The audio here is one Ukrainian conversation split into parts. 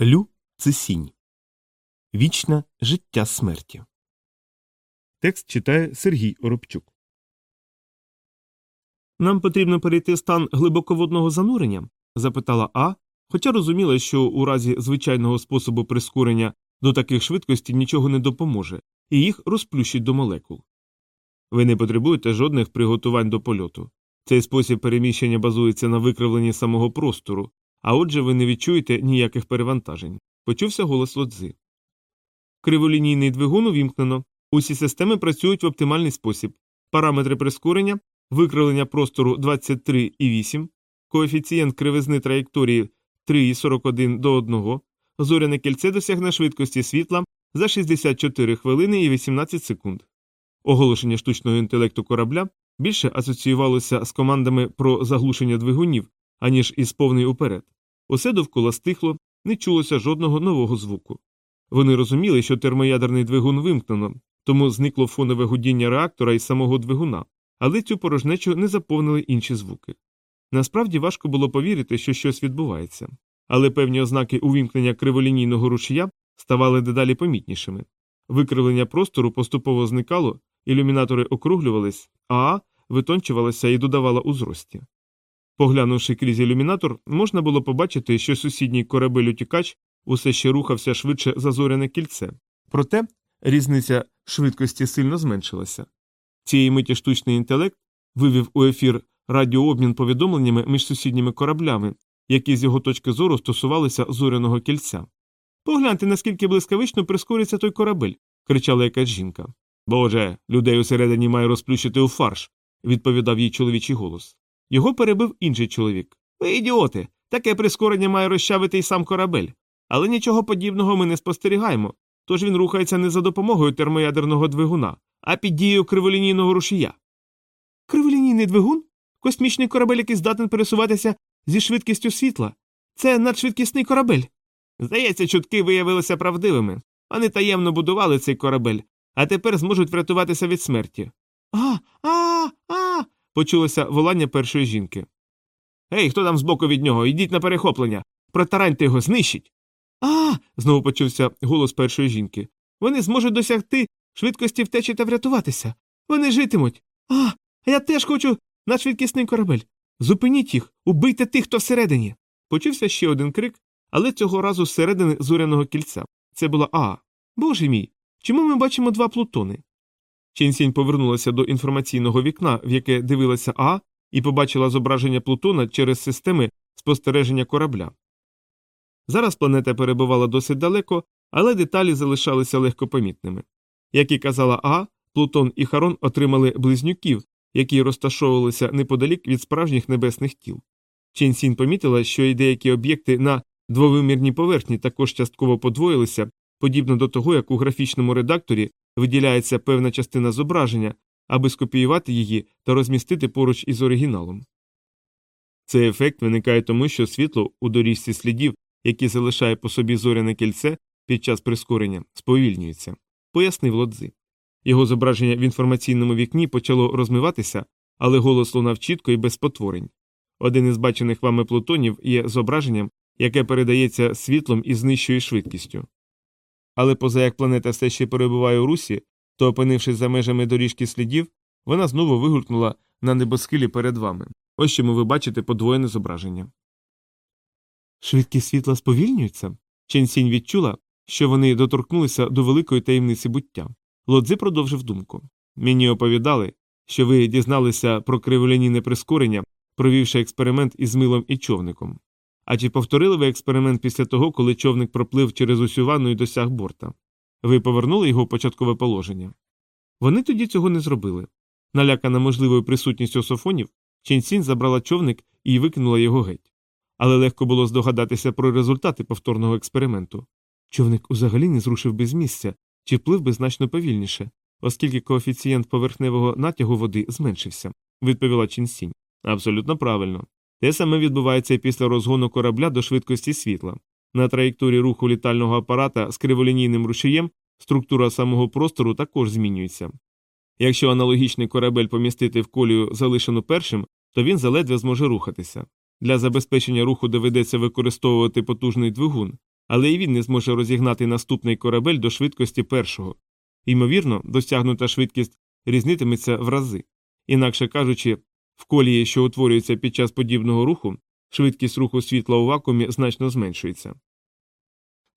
Лю це сінь. Вічне життя смерті. Текст читає Сергій Оробчук. Нам потрібно перейти стан глибоководного занурення? запитала А, хоча розуміла, що у разі звичайного способу прискорення до таких швидкостей нічого не допоможе, і їх розплющить до молекул. Ви не потребуєте жодних приготувань до польоту. Цей спосіб переміщення базується на викривленні самого простору, а отже, ви не відчуєте ніяких перевантажень. Почувся голос лодзи. Криволінійний двигун увімкнено. Усі системи працюють в оптимальний спосіб. Параметри прискорення, викривлення простору 23,8, коефіцієнт кривизни траєкторії 3,41 до 1, зоряне кільце досягне швидкості світла за 64 хвилини і 18 секунд. Оголошення штучного інтелекту корабля більше асоціювалося з командами про заглушення двигунів, аніж із повний уперед. Усе довкола стихло, не чулося жодного нового звуку. Вони розуміли, що термоядерний двигун вимкнено, тому зникло фонове гудіння реактора і самого двигуна, але цю порожнечу не заповнили інші звуки. Насправді важко було повірити, що щось відбувається, але певні ознаки увімкнення криволінійного рушія ставали дедалі помітнішими. Викривлення простору поступово зникало, ілюмінатори округлювались, а витончувалася і додавала у зрості. Поглянувши крізь ілюмінатор, можна було побачити, що сусідній корабель утікач усе ще рухався швидше за зоряне кільце, проте різниця швидкості сильно зменшилася. Цієї миті штучний інтелект вивів у ефір радіообмін повідомленнями між сусідніми кораблями, які з його точки зору стосувалися зоряного кільця. Погляньте, наскільки блискавично прискориться той корабель, кричала якась жінка. Боже, людей усередині має розплющити у фарш, відповідав їй чоловічий голос. Його перебив інший чоловік. Ви ідіоти, таке прискорення має розчавити й сам корабель. Але нічого подібного ми не спостерігаємо, тож він рухається не за допомогою термоядерного двигуна, а під дією криволінійного рушія. Криволінійний двигун? Космічний корабель, який здатен пересуватися зі швидкістю світла. Це надшвидкісний корабель. Здається, чутки виявилися правдивими. Вони таємно будували цей корабель, а тепер зможуть врятуватися від смерті. А. почулося волання першої жінки. Ей, хто там збоку від нього? Йдіть на перехоплення. Протараньте його, знищіть. А. знову почувся голос першої жінки. Вони зможуть досягти швидкості втечі та врятуватися. Вони житимуть. А, я теж хочу на швидкісний корабель. Зупиніть їх, убийте тих, хто всередині. Почувся ще один крик, але цього разу зсередини зоряного кільця. Це була Аа. Боже мій. Чому ми бачимо два плутони? Ченсінь повернулася до інформаційного вікна, в яке дивилася Аа, і побачила зображення Плутона через системи спостереження корабля. Зараз планета перебувала досить далеко, але деталі залишалися легкопомітними. Як і казала Аа, Плутон і Харон отримали близнюків, які розташовувалися неподалік від справжніх небесних тіл. Ченсінь помітила, що й деякі об'єкти на двовимірній поверхні також частково подвоїлися, подібно до того, як у графічному редакторі виділяється певна частина зображення, аби скопіювати її та розмістити поруч із оригіналом. Цей ефект виникає тому, що світло у доріжці слідів, які залишає по собі зоряне кільце під час прискорення, сповільнюється, пояснив лодзи. Його зображення в інформаційному вікні почало розмиватися, але голос лунав чітко і без потворень. Один із бачених вами плутонів є зображенням, яке передається світлом із нижчою швидкістю. Але поза як планета все ще перебуває у русі, то, опинившись за межами доріжки слідів, вона знову вигулькнула на небосхилі перед вами. Ось чому ви бачите подвоєне зображення. Швидкість світла сповільнюється. Ченсінь відчула, що вони доторкнулися до великої таємниці буття. Лодзи продовжив думку. Мені оповідали, що ви дізналися про криволінійне прискорення, провівши експеримент із милом і човником. А чи повторили ви експеримент після того, коли човник проплив через усю ванну і досяг борта? Ви повернули його в початкове положення? Вони тоді цього не зробили. Налякана можливою присутністю софонів, Ченсінь забрала човник і викинула його геть. Але легко було здогадатися про результати повторного експерименту. Човник узагалі не зрушив без місця чи вплив би значно повільніше, оскільки коефіцієнт поверхневого натягу води зменшився, відповіла Чінсінь. Абсолютно правильно. Те саме відбувається після розгону корабля до швидкості світла. На траєкторії руху літального апарата з криволінійним рушієм структура самого простору також змінюється. Якщо аналогічний корабель помістити в колію, залишену першим, то він заледве зможе рухатися. Для забезпечення руху доведеться використовувати потужний двигун, але і він не зможе розігнати наступний корабель до швидкості першого. Ймовірно, досягнута швидкість різнитиметься в рази. Інакше кажучи, в колії, що утворюється під час подібного руху, швидкість руху світла у вакуумі значно зменшується.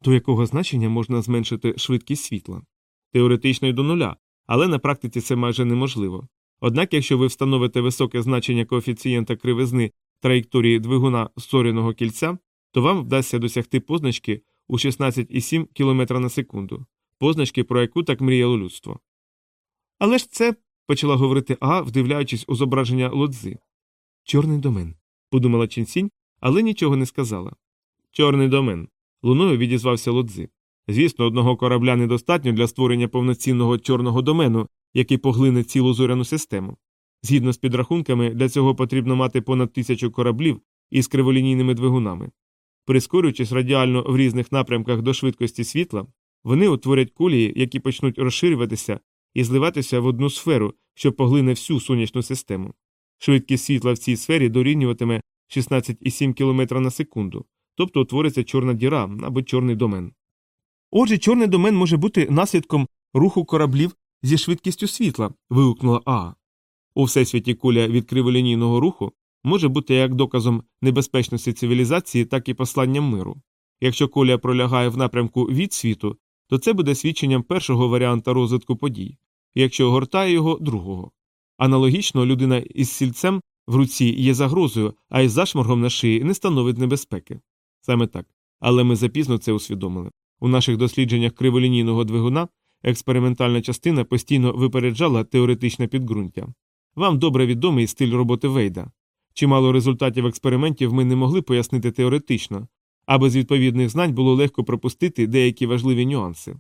До якого значення можна зменшити швидкість світла? Теоретично й до нуля, але на практиці це майже неможливо. Однак, якщо ви встановите високе значення коефіцієнта кривизни траєкторії двигуна зоряного кільця, то вам вдасться досягти позначки у 16,7 км на секунду, позначки, про яку так мріяло людство. Але ж це, почала говорити А, вдивляючись у зображення лодзи. Чорний домен, подумала Чінсінь, але нічого не сказала. Чорний домен. Луною відізвався лодзи. Звісно, одного корабля недостатньо для створення повноцінного чорного домену, який поглине цілу зоряну систему. Згідно з підрахунками, для цього потрібно мати понад тисячу кораблів із криволінійними двигунами. Прискорюючись радіально в різних напрямках до швидкості світла, вони утворять кулії, які почнуть розширюватися і зливатися в одну сферу, що поглине всю сонячну систему. Швидкість світла в цій сфері дорівнюватиме 16,7 км на секунду, тобто утвориться чорна діра або чорний домен. Отже, чорний домен може бути наслідком руху кораблів зі швидкістю світла. вигукнула Аа. У всесвіті куля від криволінійного руху може бути як доказом небезпечності цивілізації, так і посланням миру. Якщо куля пролягає в напрямку від світу, то це буде свідченням першого варіанта розвитку подій, якщо огортає його другого. Аналогічно, людина із сільцем в руці є загрозою, а із зашморгом на шиї не становить небезпеки. Саме так. Але ми запізно це усвідомили. У наших дослідженнях криволінійного двигуна експериментальна частина постійно випереджала теоретичне підґрунтя. Вам добре відомий стиль роботи Вейда. Чимало результатів експериментів ми не могли пояснити теоретично, а без відповідних знань було легко пропустити деякі важливі нюанси.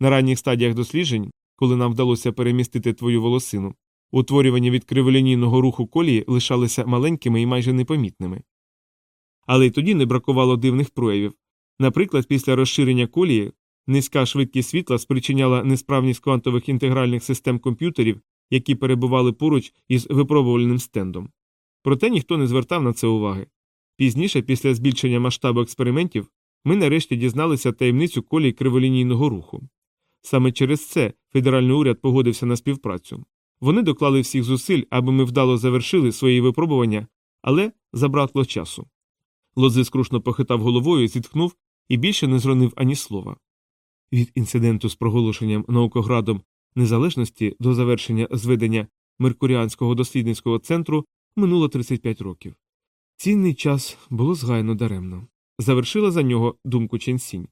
На ранніх стадіях досліджень, коли нам вдалося перемістити твою волосину, утворювання від криволінійного руху колії лишалися маленькими і майже непомітними. Але й тоді не бракувало дивних проявів. Наприклад, після розширення колії низька швидкість світла спричиняла несправність квантових інтегральних систем комп'ютерів, які перебували поруч із випробувальним стендом. Проте ніхто не звертав на це уваги. Пізніше, після збільшення масштабу експериментів, ми нарешті дізналися таємницю колій криволінійного руху. Саме через це федеральний уряд погодився на співпрацю. Вони доклали всіх зусиль, аби ми вдало завершили свої випробування, але забракло часу. Лози скрушно похитав головою, зітхнув і більше не зронив ані слова. Від інциденту з проголошенням наукоградом незалежності до завершення зведення Меркуріанського дослідницького центру минуло 35 років. Цінний час було згайно даремно. Завершила за нього думку Ченсінь.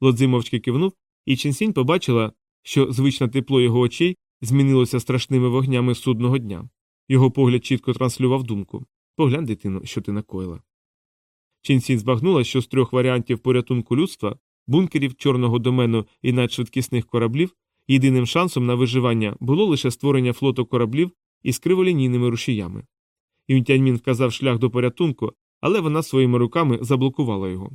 Лодзи мовчки кивнув, і Ченсінь побачила, що звичне тепло його очей змінилося страшними вогнями судного дня. Його погляд чітко транслював думку Поглянь, дитино, що ти накоїла. Ченсінь збагнула, що з трьох варіантів порятунку людства бункерів, чорного домену і надшвидкісних кораблів єдиним шансом на виживання було лише створення флоту кораблів із криволінійними рушіями. Юнтяньмін вказав шлях до порятунку, але вона своїми руками заблокувала його.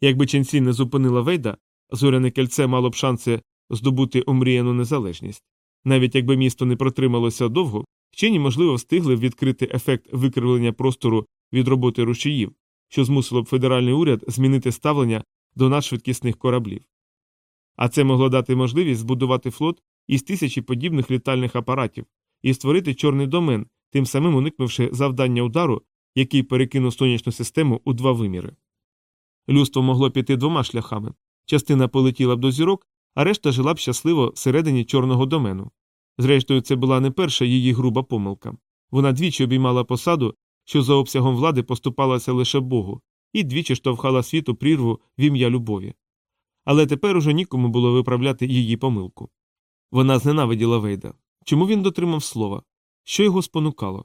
Якби Ченсі не зупинила Вейда, зоряне кільце мало б шанси здобути омріяну незалежність. Навіть якби місто не протрималося довго, вчені, можливо, встигли б відкрити ефект викривлення простору від роботи рушіїв, що змусило б федеральний уряд змінити ставлення до надшвидкісних кораблів. А це могло дати можливість збудувати флот із тисячі подібних літальних апаратів і створити чорний домен, тим самим уникнувши завдання удару, який перекинув сонячну систему у два виміри. Людство могло піти двома шляхами частина полетіла б до зірок, а решта жила б щасливо всередині чорного домену. Зрештою, це була не перша її груба помилка. Вона двічі обіймала посаду, що за обсягом влади поступалася лише Богу, і двічі штовхала світу прірву в ім'я любові. Але тепер уже нікому було виправляти її помилку. Вона зненавиділа Вейда. Чому він дотримав слова? Що його спонукало?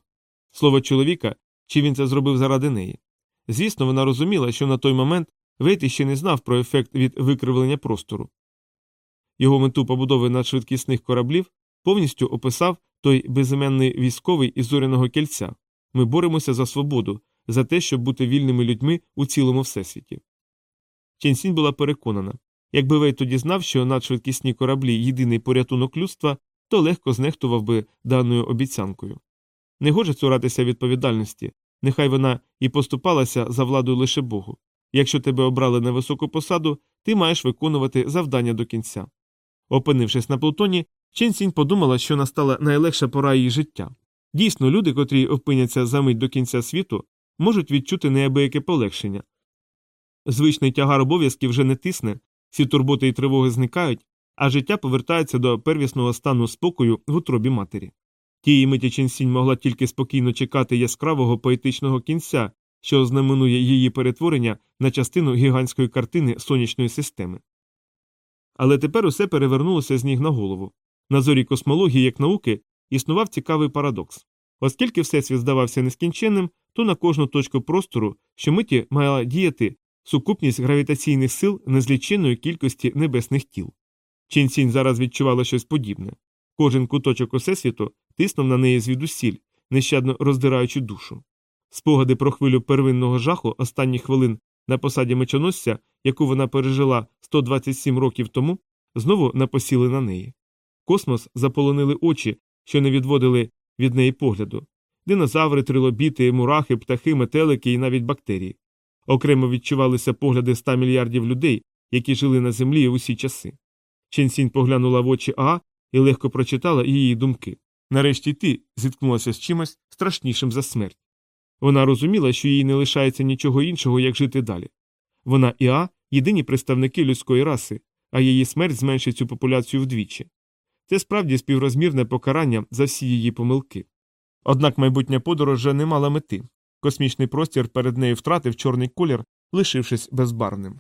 Слово чоловіка, чи він це зробив заради неї? Звісно, вона розуміла, що на той момент Вейт іще не знав про ефект від викривлення простору. Його мету побудови надшвидкісних кораблів повністю описав той безіменний військовий із зоряного кільця ми боремося за свободу, за те, щоб бути вільними людьми у цілому всесвіті. Ченсінь була переконана якби Вей тоді знав, що надшвидкісні кораблі єдиний порятунок людства, то легко знехтував би даною обіцянкою. Не гоже цуратися відповідальності, нехай вона і поступалася за владою лише Богу. Якщо тебе обрали на високу посаду, ти маєш виконувати завдання до кінця. Опинившись на Плутоні, Чен Сінь подумала, що настала найлегша пора її життя. Дійсно, люди, котрі опиняться за мить до кінця світу, можуть відчути неабияке полегшення. Звичний тягар обов'язків вже не тисне, всі турботи і тривоги зникають, а життя повертається до первісного стану спокою в утробі матері. Тієї миті Чен Сінь могла тільки спокійно чекати яскравого поетичного кінця, що ознаменує її перетворення на частину гігантської картини сонячної системи. Але тепер усе перевернулося з ніг на голову. На зорі космології як науки існував цікавий парадокс. Оскільки всесвіт здавався нескінченним, то на кожну точку простору щомиті мала діяти сукупність гравітаційних сил незліченної кількості небесних тіл. Чінсінь зараз відчувала щось подібне. Кожен куточок усесвіту тиснув на неї звідусіль, нещадно роздираючи душу. Спогади про хвилю первинного жаху останніх хвилин на посаді мечоносця, яку вона пережила 127 років тому, знову напосіли на неї. Космос заполонили очі, що не відводили від неї погляду динозаври, трилобіти, мурахи, птахи, метелики і навіть бактерії. Окремо відчувалися погляди 100 мільярдів людей, які жили на землі усі часи. Ченсінь поглянула в очі Аа і легко прочитала її думки. Нарешті ти зіткнулася з чимось страшнішим за смерть. Вона розуміла, що їй не лишається нічого іншого, як жити далі. Вона і А єдині представники людської раси, а її смерть зменшить цю популяцію вдвічі. Це справді співрозмірне покарання за всі її помилки. Однак майбутня подорож вже не мала мети. Космічний простір перед нею втратив чорний колір, лишившись безбарвним.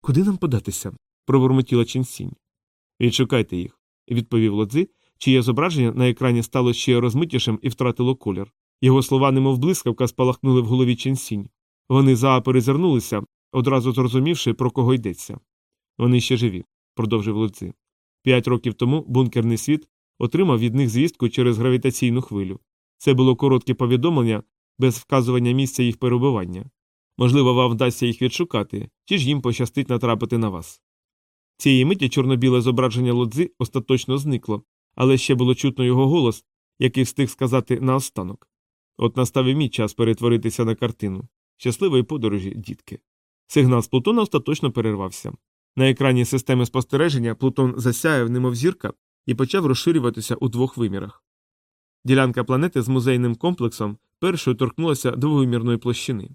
Куди нам податися? пробурмотіла Чінсінь. Відшукайте їх, відповів лодзи, чиє зображення на екрані стало ще розмитішим і втратило колір. Його слова, немов блискавка, спалахнули в голові Ченсінь. Вони зааперезирнулися, одразу зрозумівши, про кого йдеться. Вони ще живі, продовжив Лудзи. П'ять років тому бункерний світ отримав від них звістку через гравітаційну хвилю. Це було коротке повідомлення без вказування місця їх перебування. Можливо, вам вдасться їх відшукати, чи ж їм пощастить натрапити на вас. Цієї миті чорно-біле зображення лодзи остаточно зникло, але ще було чутно його голос, який встиг сказати наостанок. От настав і мій час перетворитися на картину. Щасливої подорожі, дітки. Сигнал з Плутона остаточно перервався. На екрані системи спостереження Плутон засяяв, немов зірка, і почав розширюватися у двох вимірах. Ділянка планети з музейним комплексом першою торкнулася двовимірної площини.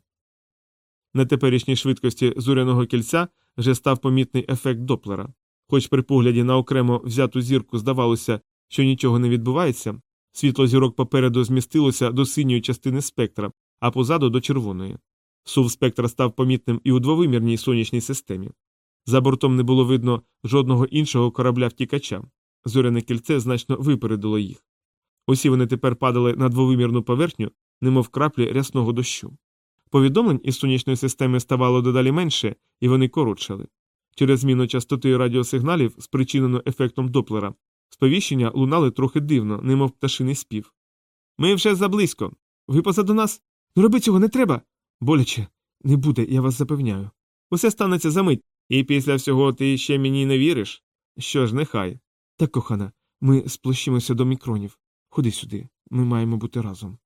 На теперішній швидкості зоряного кільця вже став помітний ефект Доплера. Хоч при погляді на окремо взяту зірку здавалося, що нічого не відбувається, світло зірок попереду змістилося до синьої частини спектра, а позаду до червоної. Сув спектра став помітним і у двовимірній сонячній системі. За бортом не було видно жодного іншого корабля втікача. Зоряне кільце значно випередило їх. Усі вони тепер падали на двовимірну поверхню, немов краплі рясного дощу. Повідомлень із сонячної системи ставало дедалі менше, і вони коротшали. Через зміну частоти радіосигналів, спричинену ефектом Доплера, сповіщення лунали трохи дивно, немов пташиний спів. Ми вже заблизько. Ви позаду нас? Ну роби цього не треба. Боляче, не буде, я вас запевняю. Усе станеться за мить, і після всього ти ще мені не віриш? Що ж, нехай. Так, кохана, ми сплощимося до мікронів. Ходи сюди, ми маємо бути разом.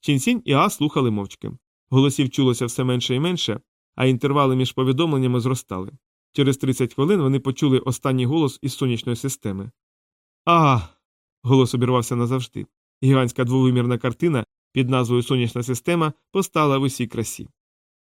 Чінсінь і А слухали мовчки. Голосів чулося все менше і менше, а інтервали між повідомленнями зростали. Через 30 хвилин вони почули останній голос із сонячної системи. А. Голос обірвався назавжди. Гігантська двовимірна картина під назвою Сонячна система постала в усій красі.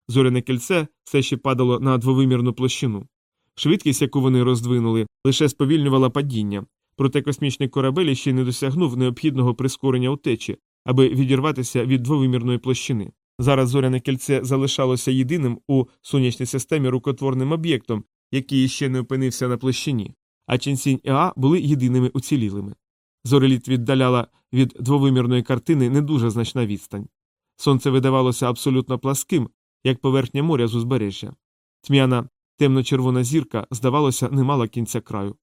Зоряне кільце все ще падало на двовимірну площину. Швидкість, яку вони роздвинули, лише сповільнювала падіння, проте космічний корабель ще не досягнув необхідного прискорення утечі, аби відірватися від двовимірної площини. Зараз зоряне кільце залишалося єдиним у сонячній системі рукотворним об'єктом, який ще не опинився на площині, а Ченсінь і А були єдиними уцілілими. Зореліт віддаляла від двовимірної картини не дуже значна відстань. Сонце видавалося абсолютно пласким, як поверхня моря з узбережжя. Тьмяна темно-червона зірка, здавалося, не мала кінця краю.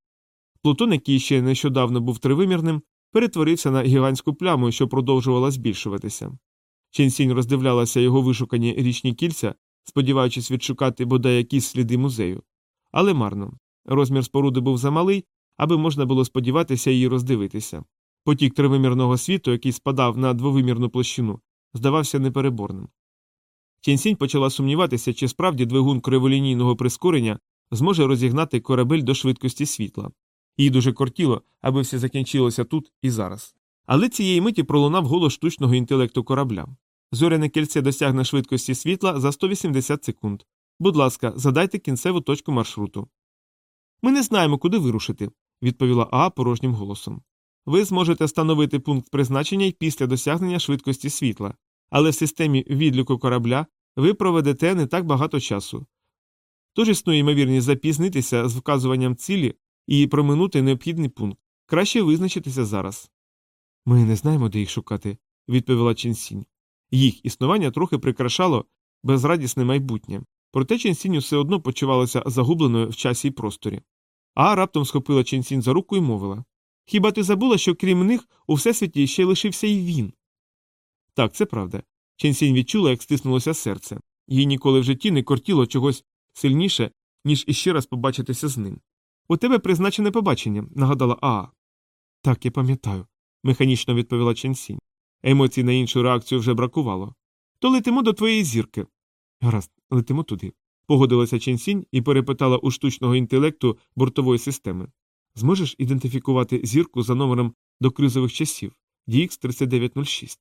Плутон, який ще нещодавно був тривимірним, перетворився на гігантську пляму, що продовжувала збільшуватися. Ченсінь роздивлялася його вишукані річні кільця, сподіваючись відшукати бодай якісь сліди музею. Але марно. Розмір споруди був замалий, аби можна було сподіватися її роздивитися. Потік тривимірного світу, який спадав на двовимірну площину, здавався непереборним. Ченсінь почала сумніватися, чи справді двигун криволінійного прискорення зможе розігнати корабель до швидкості світла. Їй дуже кортіло, аби все закінчилося тут і зараз. Але цієї миті пролунав голос штучного інтелекту корабля. Зоряне кільце досягне швидкості світла за 180 секунд. Будь ласка, задайте кінцеву точку маршруту. Ми не знаємо, куди вирушити, відповіла Аа порожнім голосом. Ви зможете встановити пункт призначення й після досягнення швидкості світла, але в системі відліку корабля ви проведете не так багато часу. Тож існує ймовірність запізнитися з вказуванням цілі і проминути необхідний пункт. Краще визначитися зараз. Ми не знаємо, де їх шукати, відповіла Ченсінь. Їх існування трохи прикрашало безрадісне майбутнє, проте Ченсінь все одно почувалася загубленою в часі й просторі. А раптом схопила Ченсінь за руку і мовила Хіба ти забула, що крім них у всесвіті ще лишився і він? Так, це правда. Ченсінь відчула, як стиснулося серце. Їй ніколи в житті не кортіло чогось сильніше, ніж іще раз побачитися з ним. У тебе призначене побачення, нагадала Аа. Так, я пам'ятаю, механічно відповіла Ченсінь. Емоцій на іншу реакцію вже бракувало. То летимо до твоєї зірки. Гаразд, летимо туди. Погодилася Ченсінь і перепитала у штучного інтелекту бортової системи. Зможеш ідентифікувати зірку за номером до кризових часів DX 3906?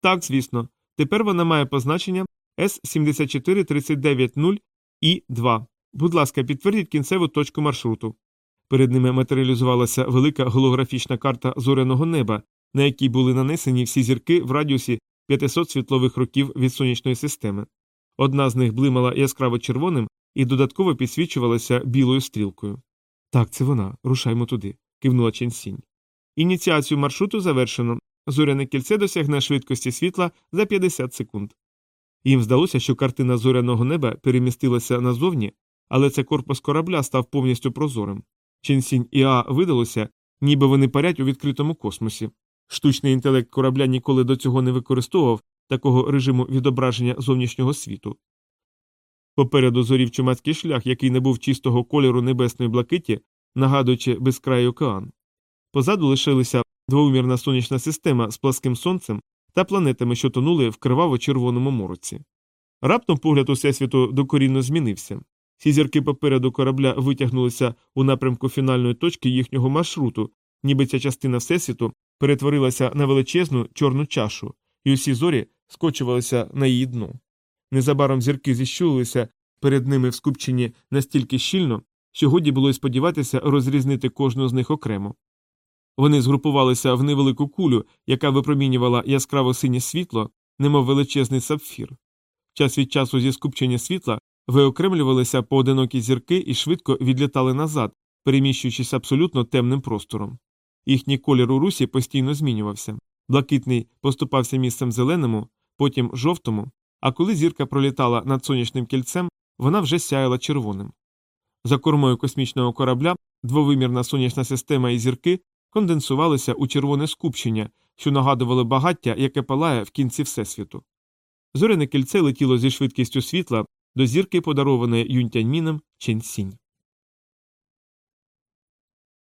Так, звісно. Тепер вона має позначення S74390 і 2. Будь ласка, підтвердіть кінцеву точку маршруту. Перед ними матеріалізувалася велика голографічна карта зоряного неба, на якій були нанесені всі зірки в радіусі 500 світлових років від сонячної системи. Одна з них блимала яскраво червоним і додатково підсвічувалася білою стрілкою. Так, це вона. Рушаймо туди, кивнула Ченсінь. Ініціацію маршруту завершено. Зоряне кільце досягне швидкості світла за 50 секунд. Їм здалося, що картина зоряного неба перемістилася назовні, але це корпус корабля став повністю прозорим. Ченсінь і А видалося, ніби вони парять у відкритому космосі. Штучний інтелект корабля ніколи до цього не використовував такого режиму відображення зовнішнього світу. Попереду зорів чумацький шлях, який не був чистого кольору небесної блакиті, нагадуючи безкрай океан. Позаду лишилися двоумірна сонячна система з пласким сонцем та планетами, що тонули в криваво червоному мороці. Раптом погляд усесвіту докорінно змінився. Всі зірки попереду корабля витягнулися у напрямку фінальної точки їхнього маршруту, ніби ця частина всесвіту перетворилася на величезну чорну чашу, і усі зорі скочувалися на її дно. Незабаром зірки зіщулилися перед ними в скупченні настільки щільно, що годі було й сподіватися розрізнити кожну з них окремо. Вони згрупувалися в невелику кулю, яка випромінювала яскраво синє світло, немов величезний сапфір. Час від часу зі скупчення світла виокремлювалися поодинокі зірки і швидко відлітали назад, переміщуючись абсолютно темним простором. Їхній колір у русі постійно змінювався. Блакитний поступався місцем зеленому, потім жовтому, а коли зірка пролітала над сонячним кільцем, вона вже сяяла червоним. За кормою космічного корабля двовимірна сонячна система і зірки конденсувалися у червоне скупчення, що нагадувало багаття, яке палає в кінці Всесвіту. Зоряне кільце летіло зі швидкістю світла до зірки, подарованої Юнтяньміном Ченсінь.